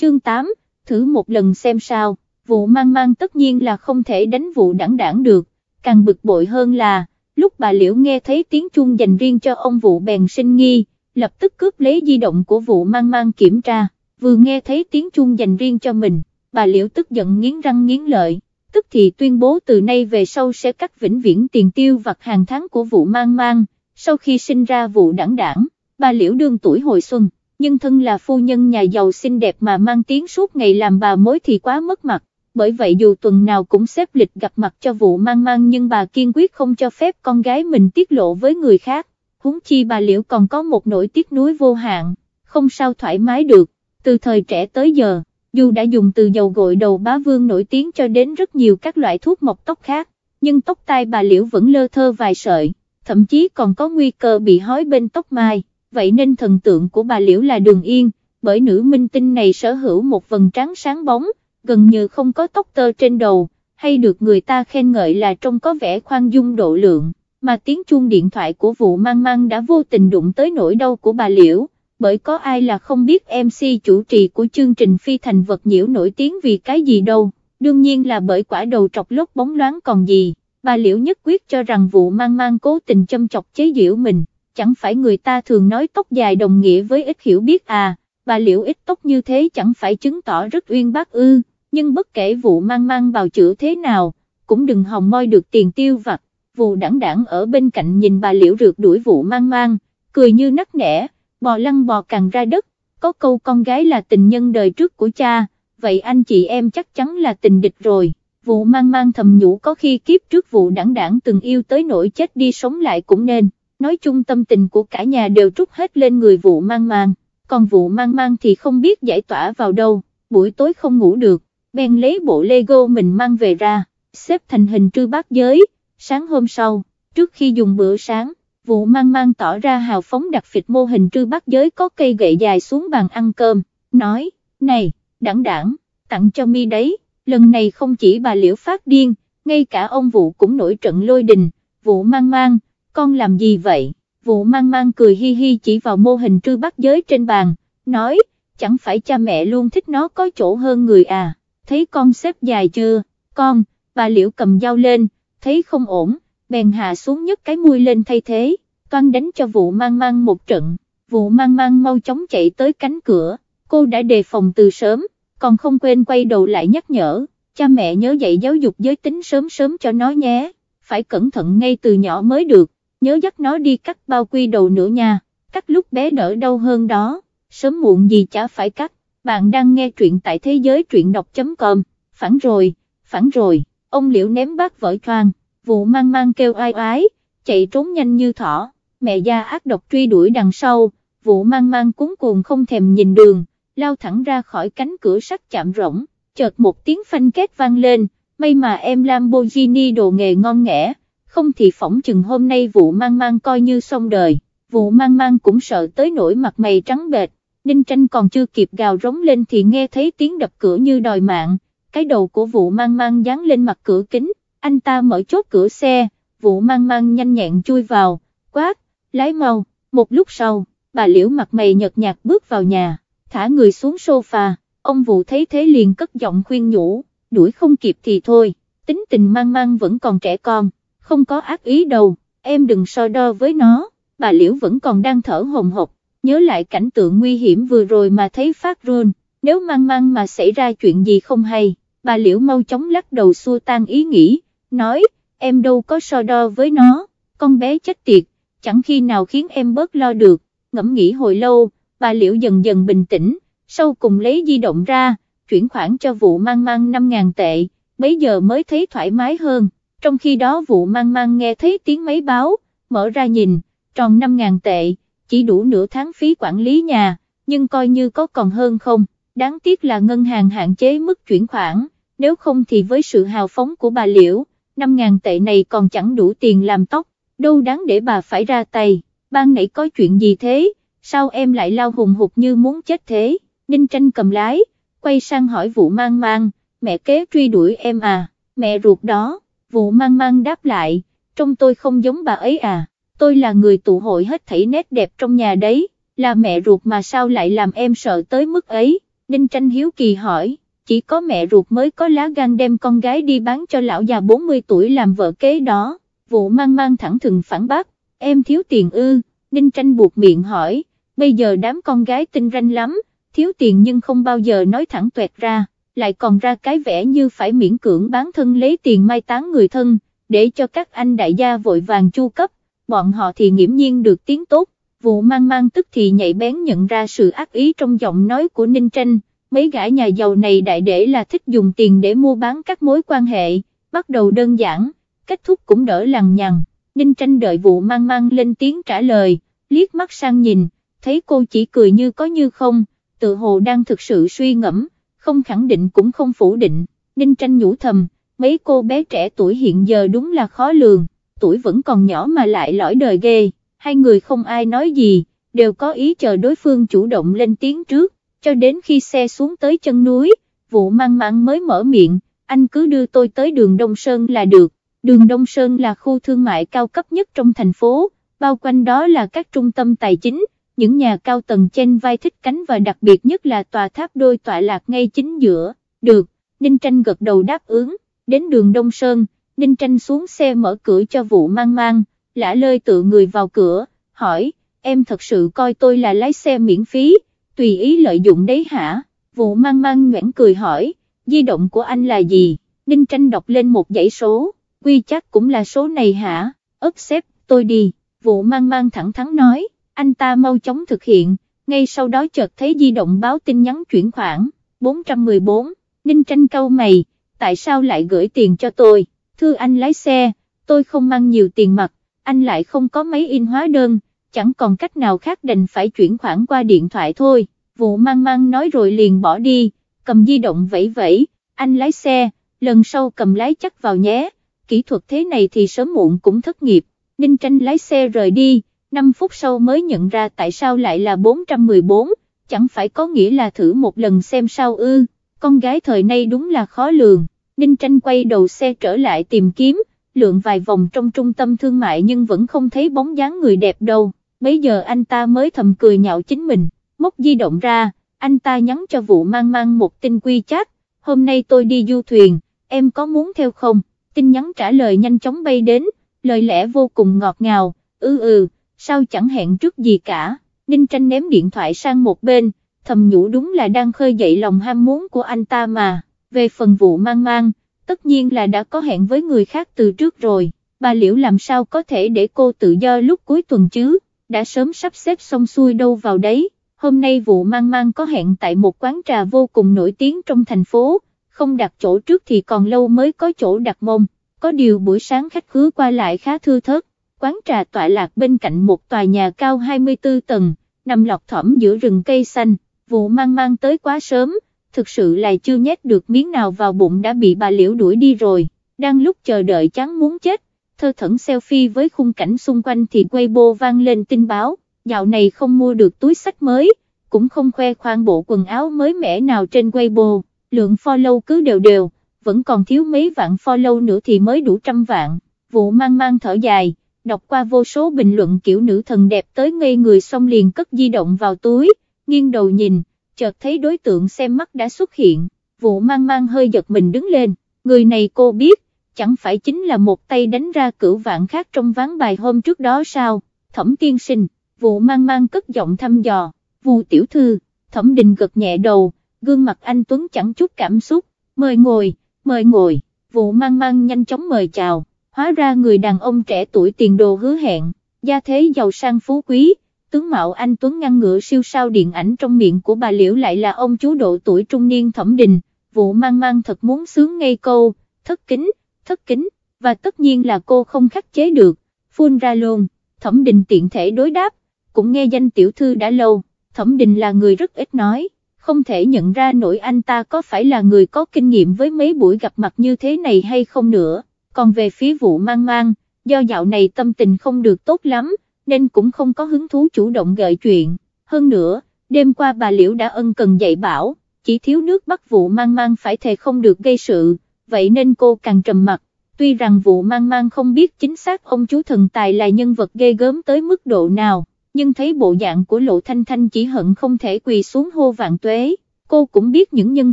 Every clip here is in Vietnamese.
chương 8, thử một lần xem sao, vụ mang mang tất nhiên là không thể đánh vụ đảng đảng được, càng bực bội hơn là, lúc bà Liễu nghe thấy tiếng chuông dành riêng cho ông vụ bèn sinh nghi, lập tức cướp lấy di động của vụ mang mang kiểm tra, vừa nghe thấy tiếng chuông dành riêng cho mình, bà Liễu tức giận nghiến răng nghiến lợi, tức thì tuyên bố từ nay về sau sẽ cắt vĩnh viễn tiền tiêu vặt hàng tháng của vụ mang mang, sau khi sinh ra vụ đảng đảng, bà Liễu đương tuổi hồi xuân, nhưng thân là phu nhân nhà giàu xinh đẹp mà mang tiếng suốt ngày làm bà mối thì quá mất mặt, bởi vậy dù tuần nào cũng xếp lịch gặp mặt cho vụ mang mang nhưng bà kiên quyết không cho phép con gái mình tiết lộ với người khác, huống chi bà Liễu còn có một nỗi tiếc nuối vô hạn, không sao thoải mái được, từ thời trẻ tới giờ, dù đã dùng từ dầu gội đầu bá vương nổi tiếng cho đến rất nhiều các loại thuốc mọc tóc khác, nhưng tóc tai bà Liễu vẫn lơ thơ vài sợi, thậm chí còn có nguy cơ bị hói bên tóc mai, vậy nên thần tượng của bà Liễu là Đường Yên, bởi nữ minh tinh này sở hữu một vầng trán sáng bóng, gần như không có tóc tơ trên đầu, hay được người ta khen ngợi là trông có vẻ khoan dung độ lượng, mà tiếng chuông điện thoại của vụ mang mang đã vô tình đụng tới nỗi đau của bà Liễu, bởi có ai là không biết MC chủ trì của chương trình phi thành vật nhiễu nổi tiếng vì cái gì đâu, đương nhiên là bởi quả đầu trọc lốt bóng loáng còn gì, bà Liễu nhất quyết cho rằng vụ mang mang cố tình châm chọc chế giễu mình, chẳng phải người ta thường nói tóc dài đồng nghĩa với ít hiểu biết à, bà Liễu ít tóc như thế chẳng phải chứng tỏ rất uyên bác ư nhưng bất kể vụ mang mang bào chữa thế nào, cũng đừng hòng moi được tiền tiêu vặt, vụ đảng đảng ở bên cạnh nhìn bà liễu rượt đuổi vụ mang mang, cười như nắc nẻ, bò lăn bò càng ra đất, có câu con gái là tình nhân đời trước của cha, vậy anh chị em chắc chắn là tình địch rồi. Vụ mang mang thầm nhủ có khi kiếp trước vụ đảng đảng từng yêu tới nỗi chết đi sống lại cũng nên, nói chung tâm tình của cả nhà đều trút hết lên người vụ mang mang, còn vụ mang mang thì không biết giải tỏa vào đâu, buổi tối không ngủ được, bèn lấy bộ Lego mình mang về ra, xếp thành hình trư bát giới, sáng hôm sau, trước khi dùng bữa sáng, vụ mang mang tỏ ra hào phóng đặt phịch mô hình trư bát giới có cây gậy dài xuống bàn ăn cơm, nói, này, đẳng đẳng, tặng cho mi đấy, lần này không chỉ bà liễu phát điên, ngay cả ông vụ cũng nổi trận lôi đình, vụ mang mang, con làm gì vậy, vụ mang mang cười hi hi chỉ vào mô hình trư bát giới trên bàn, nói, chẳng phải cha mẹ luôn thích nó có chỗ hơn người à? Thấy con xếp dài chưa, con, bà liễu cầm dao lên, thấy không ổn, bèn hạ xuống nhấc cái mui lên thay thế, toan đánh cho vụ mang mang một trận, vụ mang mang mau chóng chạy tới cánh cửa, cô đã đề phòng từ sớm, còn không quên quay đầu lại nhắc nhở, cha mẹ nhớ dạy giáo dục giới tính sớm sớm cho nó nhé, phải cẩn thận ngay từ nhỏ mới được, nhớ dắt nó đi cắt bao quy đầu nữa nha, cắt lúc bé đỡ đau hơn đó, sớm muộn gì chả phải cắt. Bạn đang nghe truyện tại thế giới truyện đọc.com, phản rồi, phản rồi, ông liễu ném bát vỡ choang, vụ mang mang kêu ai ái, chạy trốn nhanh như thỏ, mẹ gia ác độc truy đuổi đằng sau, vụ mang mang cuốn cuồng không thèm nhìn đường, lao thẳng ra khỏi cánh cửa sắt chạm rỗng, chợt một tiếng phanh két vang lên, may mà em Lamborghini đồ nghề ngon nghẽ, không thì phỏng chừng hôm nay vụ mang mang coi như xong đời, vụ mang mang cũng sợ tới nỗi mặt mày trắng bệch, Ninh tranh còn chưa kịp gào rống lên thì nghe thấy tiếng đập cửa như đòi mạng, cái đầu của vụ mang mang dán lên mặt cửa kính, anh ta mở chốt cửa xe, vụ mang mang nhanh nhẹn chui vào, quát, lái mau, một lúc sau, bà liễu mặt mày nhợt nhạt bước vào nhà, thả người xuống sofa, ông vụ thấy thế liền cất giọng khuyên nhủ, đuổi không kịp thì thôi, tính tình mang mang vẫn còn trẻ con, không có ác ý đâu, em đừng so đo với nó, bà liễu vẫn còn đang thở hồng hộc, nhớ lại cảnh tượng nguy hiểm vừa rồi mà thấy phát run, nếu mang mang mà xảy ra chuyện gì không hay, bà liễu mau chóng lắc đầu xua tan ý nghĩ, nói, em đâu có so đo với nó, con bé chết tiệt, chẳng khi nào khiến em bớt lo được, ngẫm nghĩ hồi lâu, bà liễu dần dần bình tĩnh, sau cùng lấy di động ra, chuyển khoản cho vụ mang mang 5.000 tệ, bấy giờ mới thấy thoải mái hơn, trong khi đó vụ mang mang nghe thấy tiếng máy báo, mở ra nhìn, tròn 5.000 tệ, chỉ đủ nửa tháng phí quản lý nhà, nhưng coi như có còn hơn không, đáng tiếc là ngân hàng hạn chế mức chuyển khoản, nếu không thì với sự hào phóng của bà Liễu, 5.000 tệ này còn chẳng đủ tiền làm tóc, đâu đáng để bà phải ra tay, ban nãy có chuyện gì thế, sao em lại lao hùng hụt như muốn chết thế, Ninh tranh cầm lái, quay sang hỏi vụ mang mang, mẹ kế truy đuổi em à, mẹ ruột đó, vụ mang mang đáp lại, trông tôi không giống bà ấy à tôi là người tụ hội hết thảy nét đẹp trong nhà đấy, là mẹ ruột mà sao lại làm em sợ tới mức ấy, Ninh tranh hiếu kỳ hỏi, chỉ có mẹ ruột mới có lá gan đem con gái đi bán cho lão già 40 tuổi làm vợ kế đó, vụ mang mang thẳng thừng phản bác, em thiếu tiền ư, Ninh tranh buộc miệng hỏi, bây giờ đám con gái tinh ranh lắm, thiếu tiền nhưng không bao giờ nói thẳng tuẹt ra, lại còn ra cái vẻ như phải miễn cưỡng bán thân lấy tiền mai táng người thân, để cho các anh đại gia vội vàng chu cấp, bọn họ thì nghiễm nhiên được tiếng tốt, vụ mang mang tức thì nhạy bén nhận ra sự ác ý trong giọng nói của Ninh Tranh, mấy gã nhà giàu này đại để là thích dùng tiền để mua bán các mối quan hệ, bắt đầu đơn giản, kết thúc cũng đỡ lằng nhằng, Ninh Tranh đợi vụ mang mang lên tiếng trả lời, liếc mắt sang nhìn, thấy cô chỉ cười như có như không, tự hồ đang thực sự suy ngẫm, không khẳng định cũng không phủ định, Ninh Tranh nhủ thầm, mấy cô bé trẻ tuổi hiện giờ đúng là khó lường, tuổi vẫn còn nhỏ mà lại lõi đời ghê, hai người không ai nói gì, đều có ý chờ đối phương chủ động lên tiếng trước, cho đến khi xe xuống tới chân núi, vụ mang mang mới mở miệng, anh cứ đưa tôi tới đường Đông Sơn là được, đường Đông Sơn là khu thương mại cao cấp nhất trong thành phố, bao quanh đó là các trung tâm tài chính, những nhà cao tầng trên vai thích cánh và đặc biệt nhất là tòa tháp đôi tọa lạc ngay chính giữa, được, Ninh Tranh gật đầu đáp ứng, đến đường Đông Sơn, Ninh Tranh xuống xe mở cửa cho vụ mang mang, lã lơi tự người vào cửa, hỏi, em thật sự coi tôi là lái xe miễn phí, tùy ý lợi dụng đấy hả, vụ mang mang nhoảng cười hỏi, di động của anh là gì, Ninh Tranh đọc lên một dãy số, quy chắc cũng là số này hả, ấp xếp, tôi đi, vụ mang mang thẳng thắn nói, anh ta mau chóng thực hiện, ngay sau đó chợt thấy di động báo tin nhắn chuyển khoản, 414, Ninh Tranh câu mày, tại sao lại gửi tiền cho tôi, thưa anh lái xe, tôi không mang nhiều tiền mặt, anh lại không có máy in hóa đơn, chẳng còn cách nào khác đành phải chuyển khoản qua điện thoại thôi, vụ mang mang nói rồi liền bỏ đi, cầm di động vẫy vẫy, anh lái xe, lần sau cầm lái chắc vào nhé, kỹ thuật thế này thì sớm muộn cũng thất nghiệp, Ninh Tranh lái xe rời đi, 5 phút sau mới nhận ra tại sao lại là 414, chẳng phải có nghĩa là thử một lần xem sao ư, con gái thời nay đúng là khó lường, Ninh Tranh quay đầu xe trở lại tìm kiếm, lượn vài vòng trong trung tâm thương mại nhưng vẫn không thấy bóng dáng người đẹp đâu, bấy giờ anh ta mới thầm cười nhạo chính mình, móc di động ra, anh ta nhắn cho vụ mang mang một tin quy chat, hôm nay tôi đi du thuyền, em có muốn theo không, tin nhắn trả lời nhanh chóng bay đến, lời lẽ vô cùng ngọt ngào, ừ ừ, sao chẳng hẹn trước gì cả, Ninh Tranh ném điện thoại sang một bên, thầm nhủ đúng là đang khơi dậy lòng ham muốn của anh ta mà, về phần vụ mang mang, tất nhiên là đã có hẹn với người khác từ trước rồi, bà Liễu làm sao có thể để cô tự do lúc cuối tuần chứ, đã sớm sắp xếp xong xuôi đâu vào đấy, hôm nay vụ mang mang có hẹn tại một quán trà vô cùng nổi tiếng trong thành phố, không đặt chỗ trước thì còn lâu mới có chỗ đặt mông, có điều buổi sáng khách khứa qua lại khá thưa thớt, quán trà tọa lạc bên cạnh một tòa nhà cao 24 tầng, nằm lọt thỏm giữa rừng cây xanh, vụ mang mang tới quá sớm, thực sự là chưa nhét được miếng nào vào bụng đã bị bà Liễu đuổi đi rồi, đang lúc chờ đợi chán muốn chết, thơ thẩn selfie với khung cảnh xung quanh thì Weibo vang lên tin báo, dạo này không mua được túi sách mới, cũng không khoe khoang bộ quần áo mới mẻ nào trên Weibo, lượng follow cứ đều đều, vẫn còn thiếu mấy vạn follow nữa thì mới đủ trăm vạn, vụ mang mang thở dài, đọc qua vô số bình luận kiểu nữ thần đẹp tới ngây người xong liền cất di động vào túi, nghiêng đầu nhìn, chợt thấy đối tượng xem mắt đã xuất hiện, vụ mang mang hơi giật mình đứng lên, người này cô biết, chẳng phải chính là một tay đánh ra cửu vạn khác trong ván bài hôm trước đó sao, thẩm tiên sinh, vụ mang mang cất giọng thăm dò, vụ tiểu thư, thẩm đình gật nhẹ đầu, gương mặt anh Tuấn chẳng chút cảm xúc, mời ngồi, mời ngồi, vụ mang mang nhanh chóng mời chào, hóa ra người đàn ông trẻ tuổi tiền đồ hứa hẹn, gia thế giàu sang phú quý, tướng mạo anh Tuấn ngăn ngựa siêu sao điện ảnh trong miệng của bà Liễu lại là ông chú độ tuổi trung niên thẩm đình, vụ mang mang thật muốn sướng ngay câu, thất kính, thất kính, và tất nhiên là cô không khắc chế được, phun ra luôn, thẩm đình tiện thể đối đáp, cũng nghe danh tiểu thư đã lâu, thẩm đình là người rất ít nói, không thể nhận ra nổi anh ta có phải là người có kinh nghiệm với mấy buổi gặp mặt như thế này hay không nữa, còn về phía vụ mang mang, do dạo này tâm tình không được tốt lắm, nên cũng không có hứng thú chủ động gợi chuyện, hơn nữa, đêm qua bà Liễu đã ân cần dạy bảo, chỉ thiếu nước bắt vụ mang mang phải thề không được gây sự, vậy nên cô càng trầm mặt, tuy rằng vụ mang mang không biết chính xác ông chú thần tài là nhân vật ghê gớm tới mức độ nào, nhưng thấy bộ dạng của lộ thanh thanh chỉ hận không thể quỳ xuống hô vạn tuế, cô cũng biết những nhân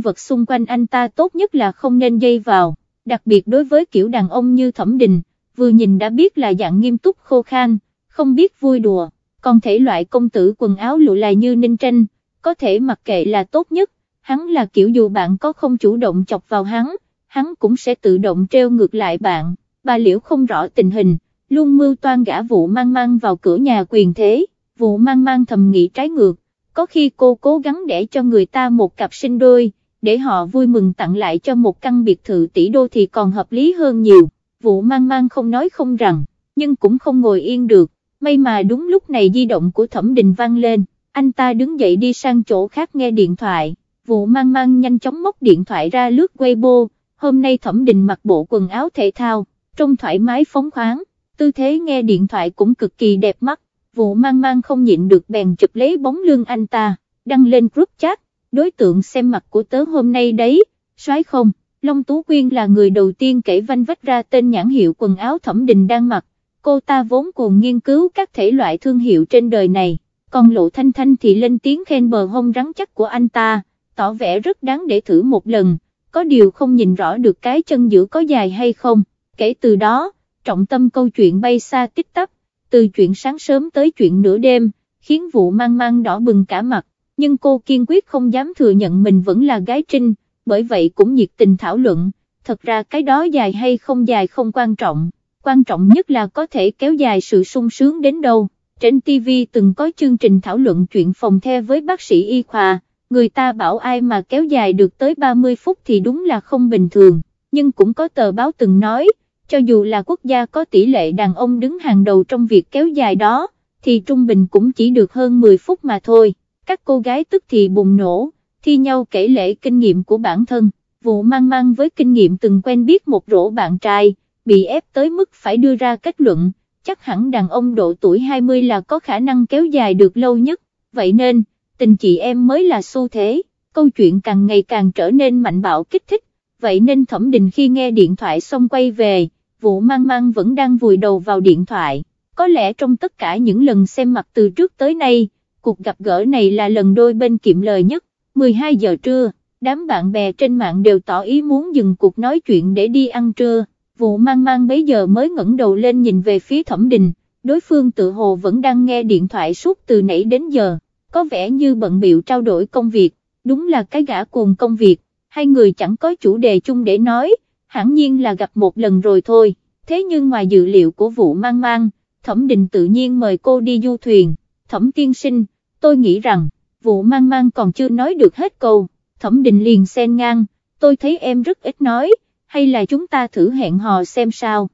vật xung quanh anh ta tốt nhất là không nên dây vào, đặc biệt đối với kiểu đàn ông như Thẩm Đình, vừa nhìn đã biết là dạng nghiêm túc khô khan, không biết vui đùa, còn thể loại công tử quần áo lụa là như Ninh Tranh, có thể mặc kệ là tốt nhất, hắn là kiểu dù bạn có không chủ động chọc vào hắn, hắn cũng sẽ tự động treo ngược lại bạn, bà Liễu không rõ tình hình, luôn mưu toan gã vụ mang mang vào cửa nhà quyền thế, vụ mang mang thầm nghĩ trái ngược, có khi cô cố gắng để cho người ta một cặp sinh đôi, để họ vui mừng tặng lại cho một căn biệt thự tỷ đô thì còn hợp lý hơn nhiều, vụ mang mang không nói không rằng, nhưng cũng không ngồi yên được, may mà đúng lúc này di động của thẩm đình vang lên, anh ta đứng dậy đi sang chỗ khác nghe điện thoại, vụ mang mang nhanh chóng móc điện thoại ra lướt Weibo, hôm nay thẩm đình mặc bộ quần áo thể thao, trông thoải mái phóng khoáng, tư thế nghe điện thoại cũng cực kỳ đẹp mắt, vụ mang mang không nhịn được bèn chụp lấy bóng lưng anh ta, đăng lên group chat, đối tượng xem mặt của tớ hôm nay đấy, soái không, Long Tú Quyên là người đầu tiên kể vanh vách ra tên nhãn hiệu quần áo thẩm đình đang mặc, cô ta vốn cùng nghiên cứu các thể loại thương hiệu trên đời này, còn Lộ Thanh Thanh thì lên tiếng khen bờ hông rắn chắc của anh ta, tỏ vẻ rất đáng để thử một lần, có điều không nhìn rõ được cái chân giữa có dài hay không, kể từ đó, trọng tâm câu chuyện bay xa tích tắp, từ chuyện sáng sớm tới chuyện nửa đêm, khiến vụ mang mang đỏ bừng cả mặt, nhưng cô kiên quyết không dám thừa nhận mình vẫn là gái trinh, bởi vậy cũng nhiệt tình thảo luận, thật ra cái đó dài hay không dài không quan trọng, quan trọng nhất là có thể kéo dài sự sung sướng đến đâu. Trên TV từng có chương trình thảo luận chuyện phòng the với bác sĩ y khoa, người ta bảo ai mà kéo dài được tới 30 phút thì đúng là không bình thường, nhưng cũng có tờ báo từng nói, cho dù là quốc gia có tỷ lệ đàn ông đứng hàng đầu trong việc kéo dài đó, thì trung bình cũng chỉ được hơn 10 phút mà thôi, các cô gái tức thì bùng nổ, thi nhau kể lễ kinh nghiệm của bản thân, vụ mang mang với kinh nghiệm từng quen biết một rổ bạn trai, bị ép tới mức phải đưa ra kết luận, chắc hẳn đàn ông độ tuổi 20 là có khả năng kéo dài được lâu nhất, vậy nên, tình chị em mới là xu thế, câu chuyện càng ngày càng trở nên mạnh bạo kích thích, vậy nên thẩm định khi nghe điện thoại xong quay về, vụ mang mang vẫn đang vùi đầu vào điện thoại, có lẽ trong tất cả những lần xem mặt từ trước tới nay, cuộc gặp gỡ này là lần đôi bên kiệm lời nhất, 12 giờ trưa, đám bạn bè trên mạng đều tỏ ý muốn dừng cuộc nói chuyện để đi ăn trưa, vụ mang mang bấy giờ mới ngẩng đầu lên nhìn về phía thẩm đình, đối phương tự hồ vẫn đang nghe điện thoại suốt từ nãy đến giờ, có vẻ như bận biệu trao đổi công việc, đúng là cái gã cuồng công việc, hai người chẳng có chủ đề chung để nói, hẳn nhiên là gặp một lần rồi thôi, thế nhưng ngoài dự liệu của vụ mang mang, thẩm đình tự nhiên mời cô đi du thuyền, thẩm tiên sinh, tôi nghĩ rằng, vụ mang mang còn chưa nói được hết câu, thẩm định liền xen ngang, tôi thấy em rất ít nói, hay là chúng ta thử hẹn hò xem sao,